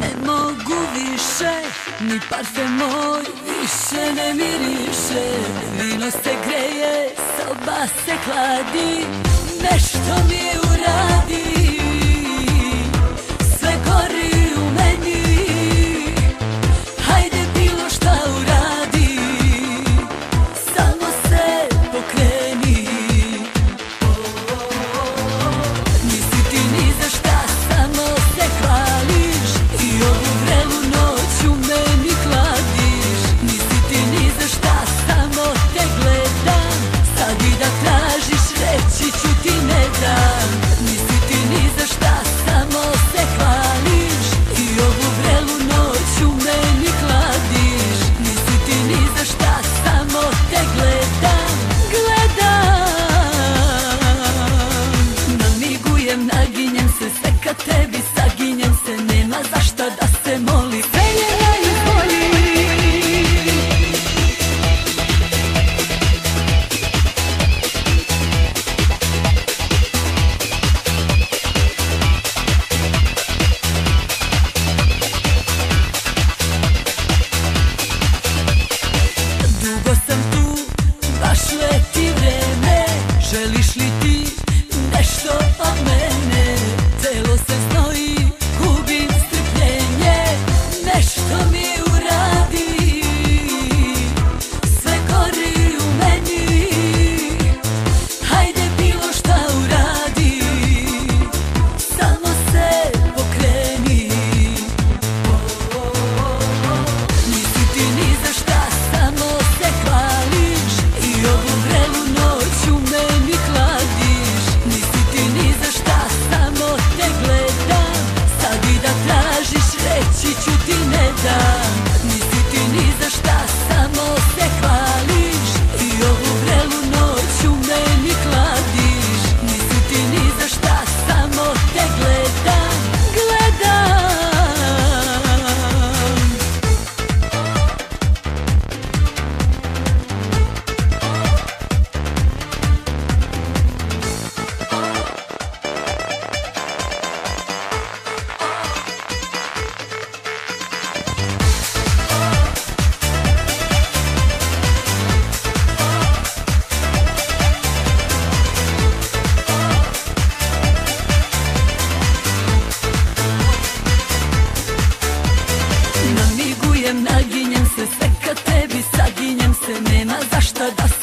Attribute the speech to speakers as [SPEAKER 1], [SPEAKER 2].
[SPEAKER 1] Ne mogu više, ni parfem moj više ne miriše. Vino se greje, soba se hladi, nešto mi je ti nešto od mene. Celo se zna the